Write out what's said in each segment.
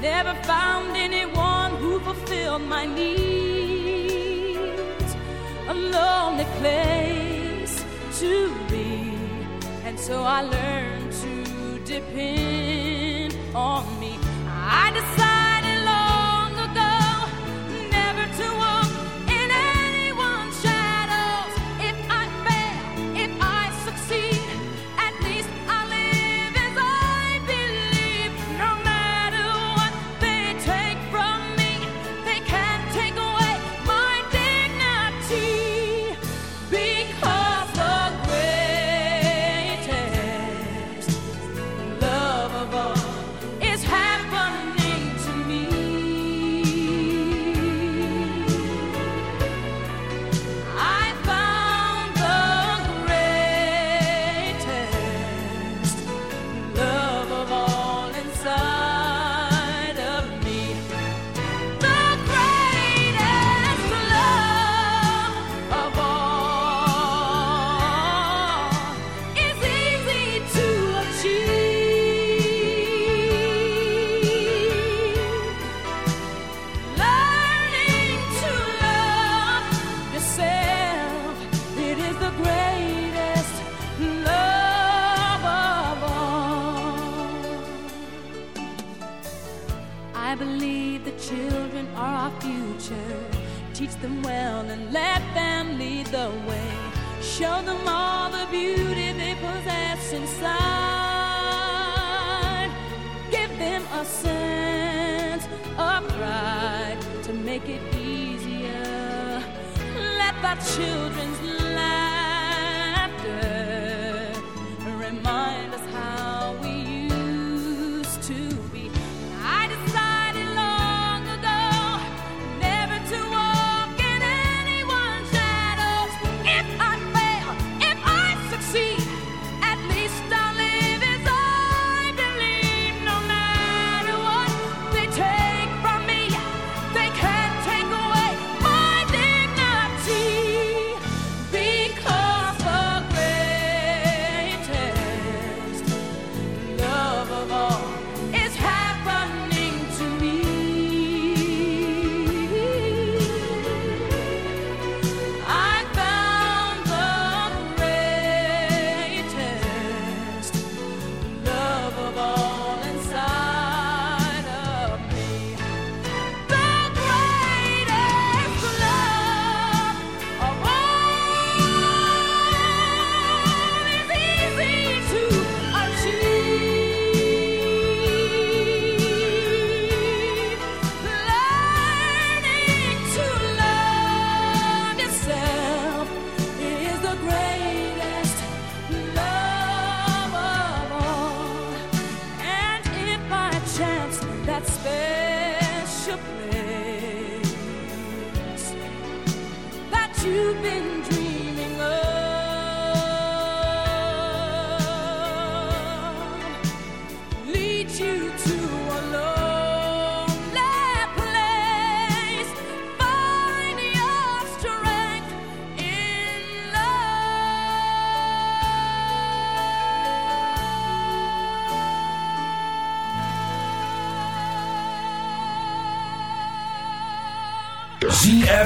Never found anyone who fulfilled my needs. A lonely place to be, and so I learned to depend on me. I decided.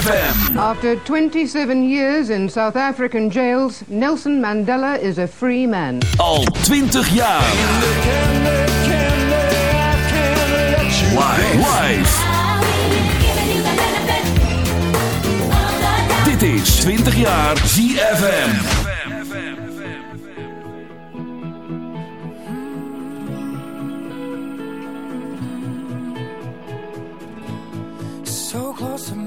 After 27 years in South African jails, Nelson Mandela is a free man. Al 20 jaar. Live. Live. Dit is 20 jaar ZFM.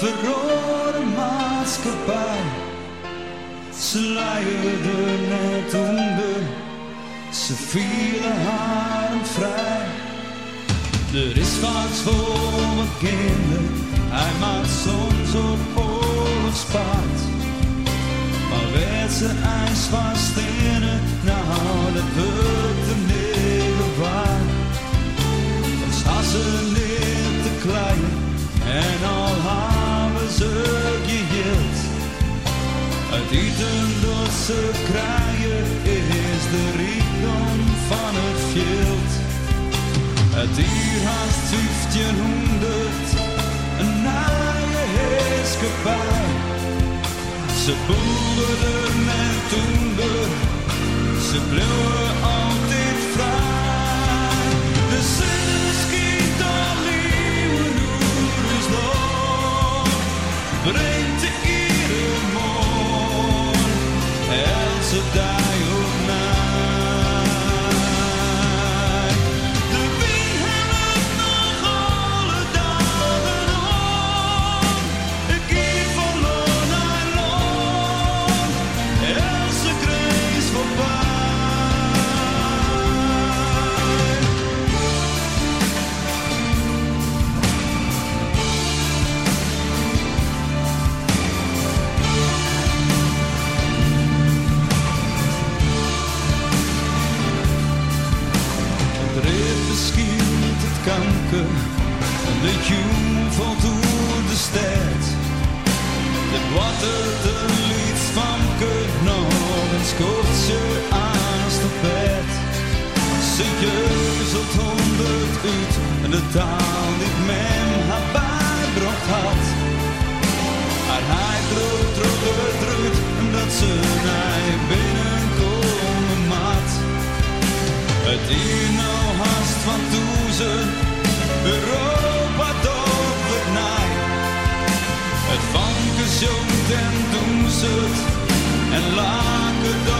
verrode maatschappij. Ze luierde net onder, ze vielen haar vrij. Er is vaak voor wat kinderen, hij maakt soms op oorlogspaard. Maar werd ze ijs vast in het, nou dat wordt hem niet waar. Dan ze niet te klein en al Dat ze kraaien is de rijkdom van het veld. Het hier haast 1500, een naaie heerskepaar. Ze boeren en toender, ze bleven De valt door de stad. Het water de lied van kut nog een schotje aan de bed. Ze jeuzelt honderd uit en de taal die men haar bijbracht had. Maar hij droog, droog, droog, dat ze naar binnenkomen maat. Het hier nou haast van Europa Het vanke zongt en doen ze het, en laken dan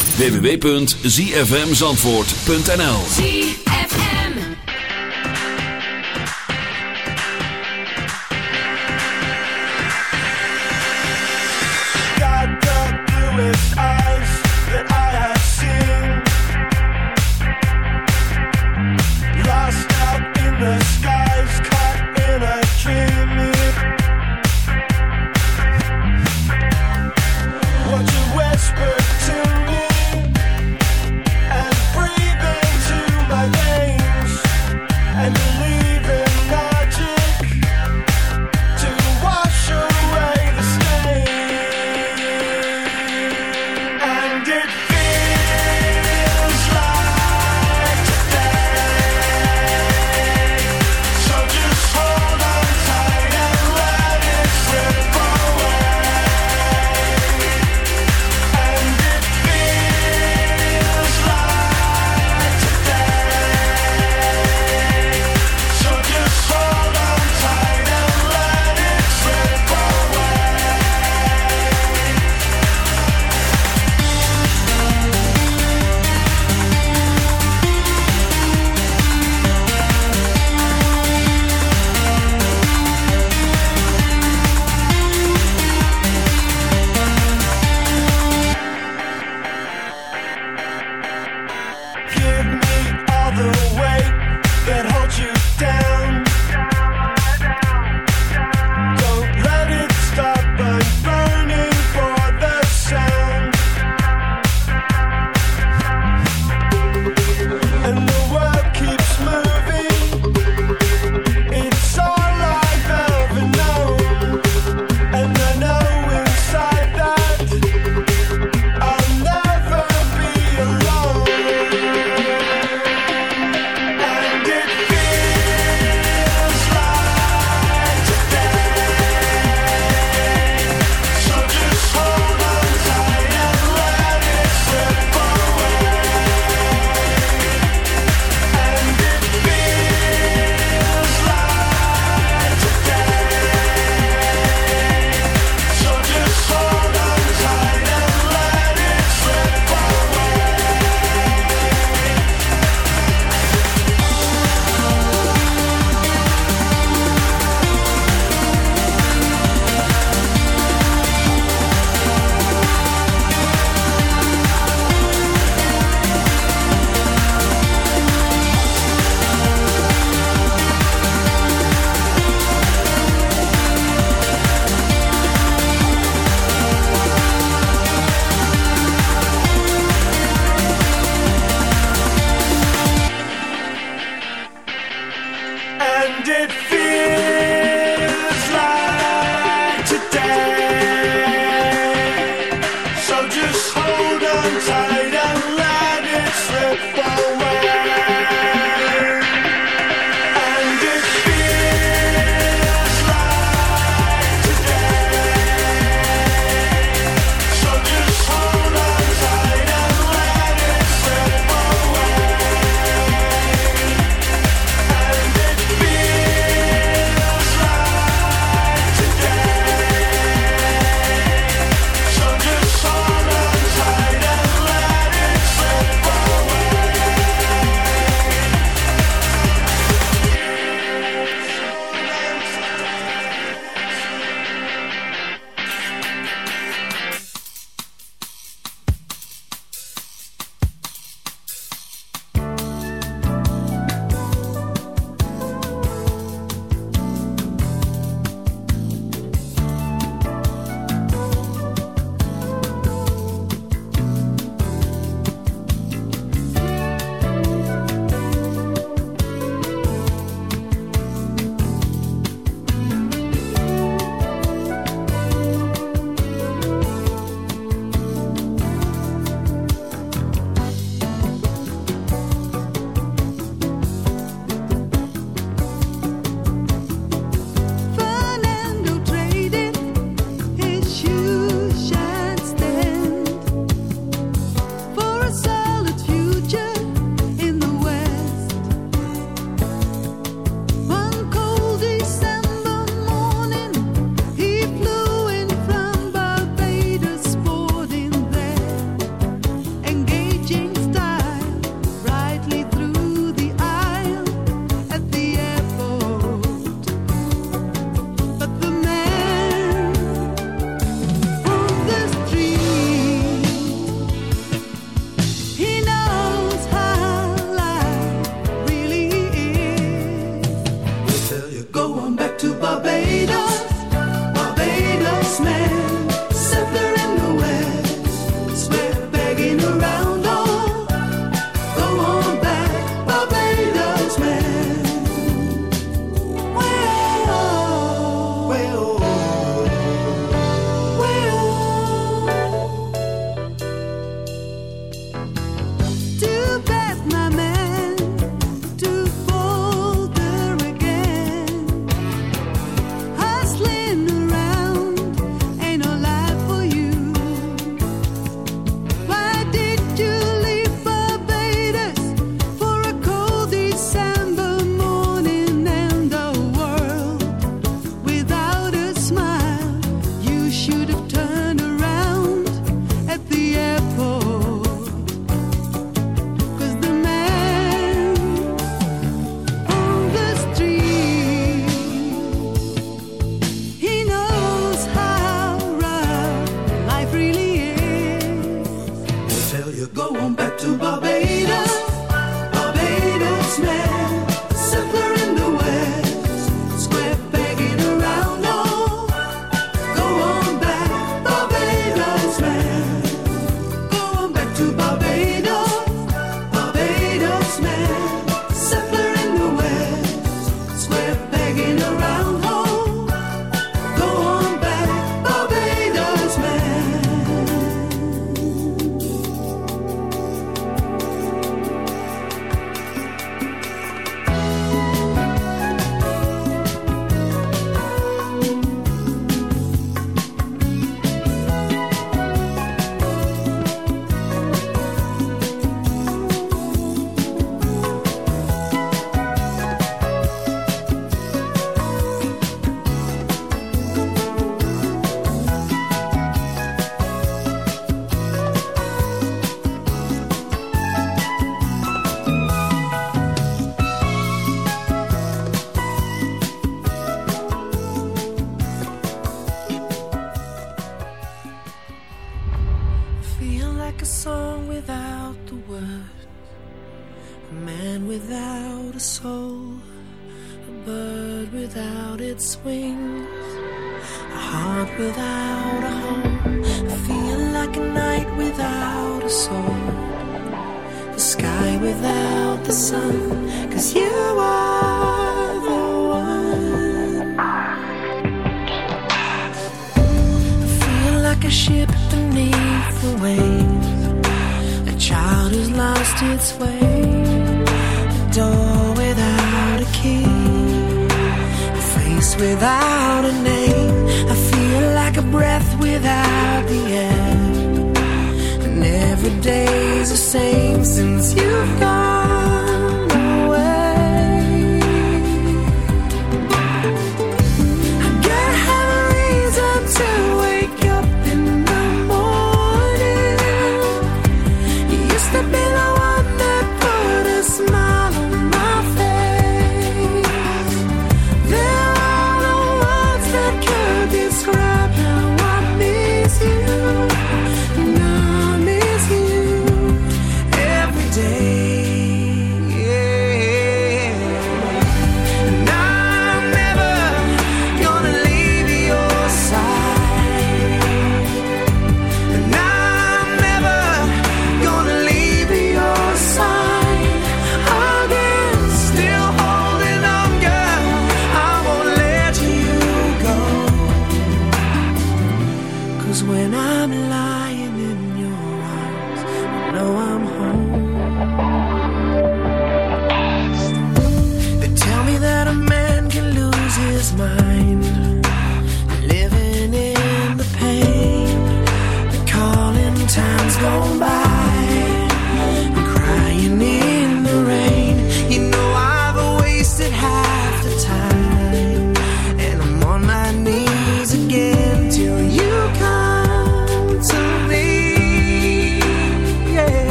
www.zfmzandvoort.nl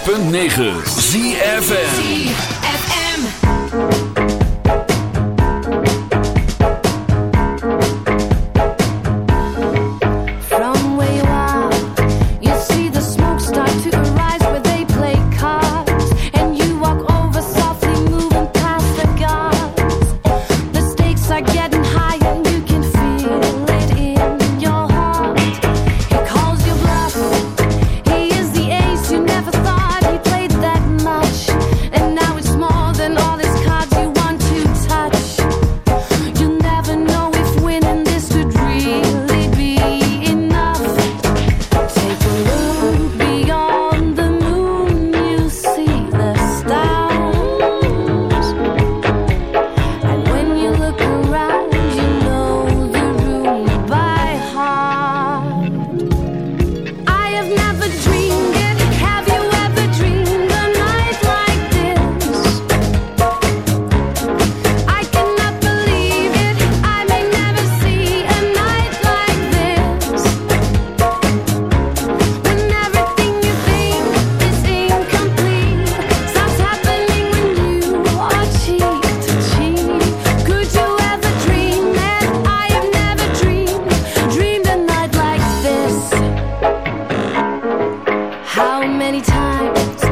106.9 ZFM. Many times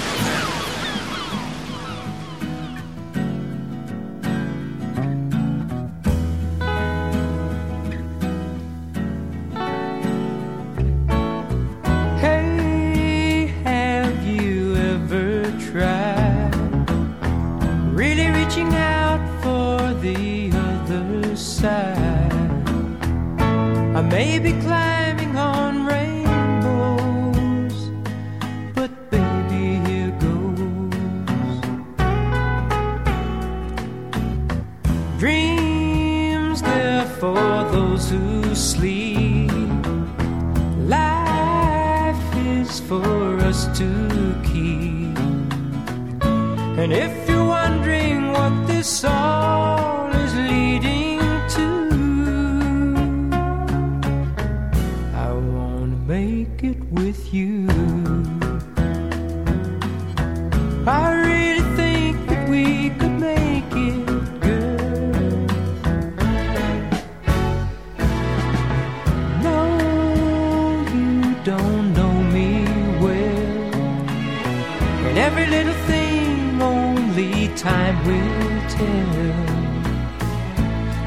will.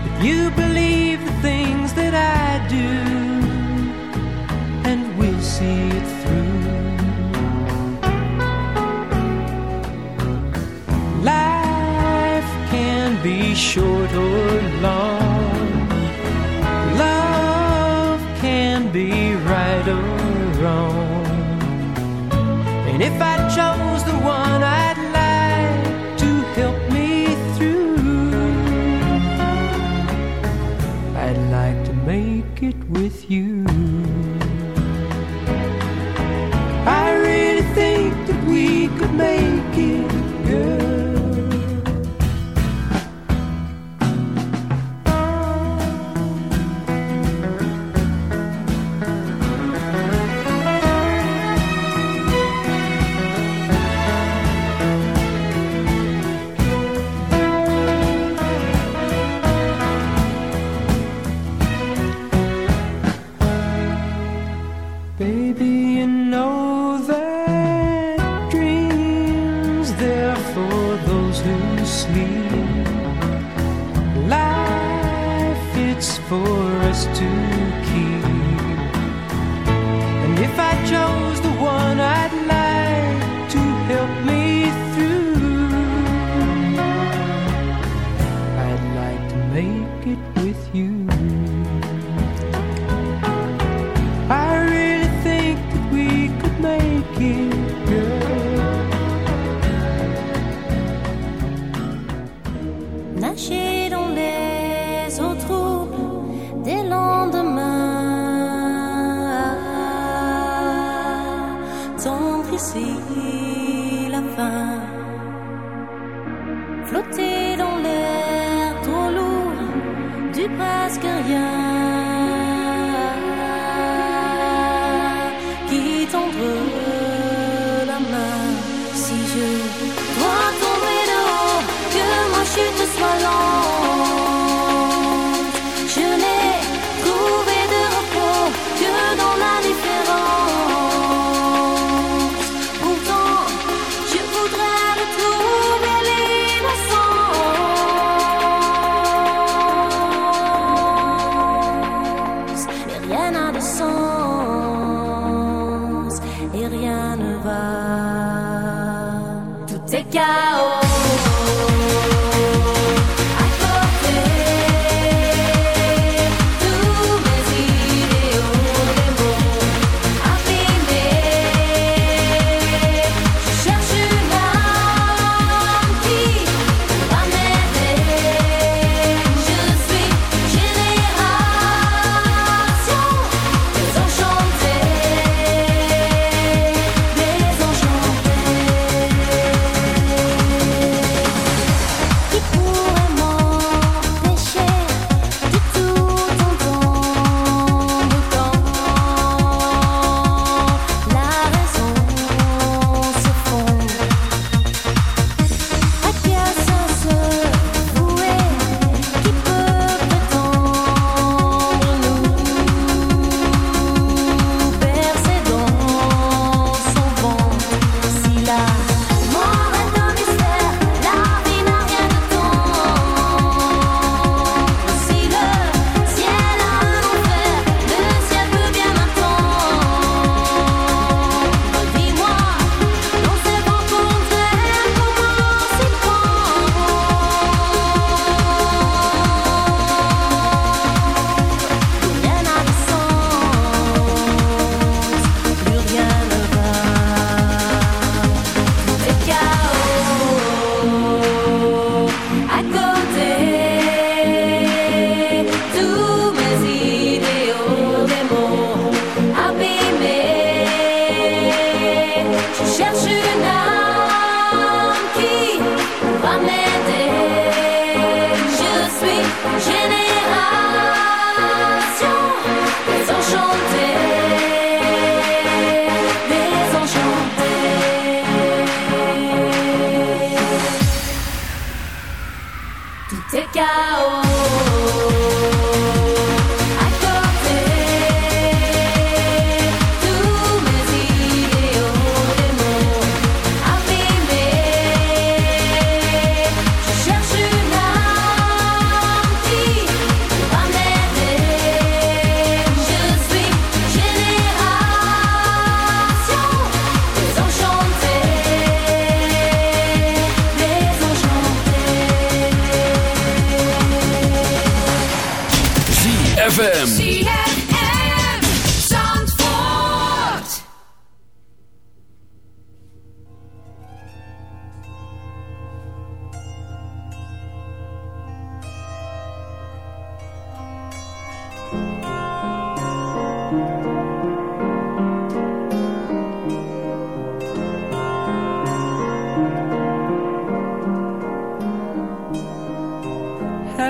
If you believe the things that I do, and we'll see it through. Life can be short or long, love can be right or wrong. And if I chose jusqu'ici la fin. Flotter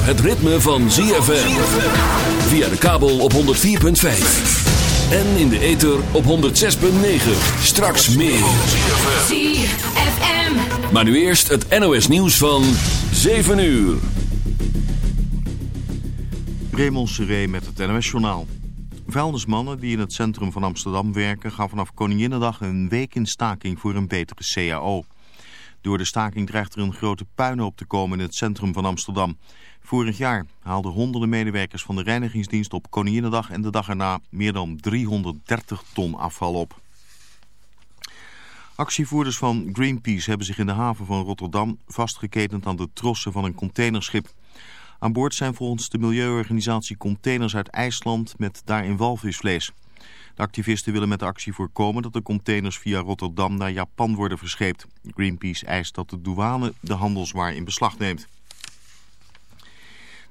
Zover het ritme van ZFM. Via de kabel op 104.5. En in de ether op 106.9. Straks meer. ZFM. Maar nu eerst het NOS nieuws van 7 uur. Raymond Seré met het NOS-journaal. Vuilnismannen die in het centrum van Amsterdam werken... gaan vanaf Koninginnedag een week in staking voor een betere CAO. Door de staking dreigt er een grote puinhoop te komen in het centrum van Amsterdam. Vorig jaar haalden honderden medewerkers van de reinigingsdienst op Koninginnedag... en de dag erna meer dan 330 ton afval op. Actievoerders van Greenpeace hebben zich in de haven van Rotterdam vastgeketend aan de trossen van een containerschip. Aan boord zijn volgens de milieuorganisatie containers uit IJsland met daarin walvisvlees. De activisten willen met de actie voorkomen dat de containers via Rotterdam naar Japan worden verscheept. Greenpeace eist dat de douane de handelswaar in beslag neemt.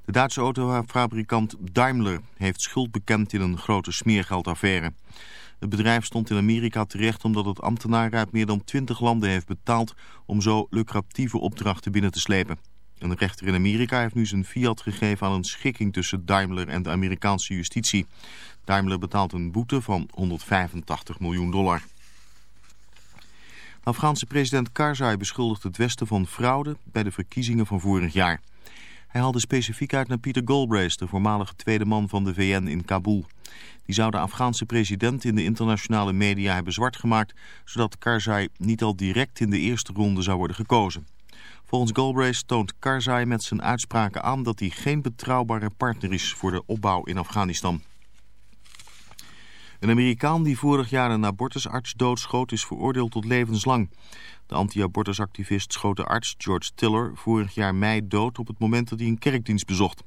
De Duitse autofabrikant Daimler heeft schuld bekend in een grote smeergeldaffaire. Het bedrijf stond in Amerika terecht omdat het ambtenaren uit meer dan 20 landen heeft betaald om zo lucratieve opdrachten binnen te slepen. Een rechter in Amerika heeft nu zijn fiat gegeven aan een schikking tussen Daimler en de Amerikaanse justitie. Daimler betaalt een boete van 185 miljoen dollar. De Afghaanse president Karzai beschuldigt het Westen van fraude bij de verkiezingen van vorig jaar. Hij haalde specifiek uit naar Peter Galbraith, de voormalige tweede man van de VN in Kabul. Die zou de Afghaanse president in de internationale media hebben zwart gemaakt, zodat Karzai niet al direct in de eerste ronde zou worden gekozen. Volgens Galbraith toont Karzai met zijn uitspraken aan dat hij geen betrouwbare partner is voor de opbouw in Afghanistan. Een Amerikaan die vorig jaar een abortusarts doodschoot is veroordeeld tot levenslang. De anti-abortusactivist schoot de arts George Tiller vorig jaar mei dood op het moment dat hij een kerkdienst bezocht.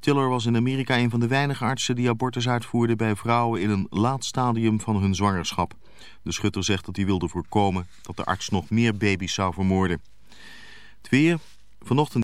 Tiller was in Amerika een van de weinige artsen die abortus uitvoerden bij vrouwen in een laat stadium van hun zwangerschap. De schutter zegt dat hij wilde voorkomen dat de arts nog meer baby's zou vermoorden. Het vanochtend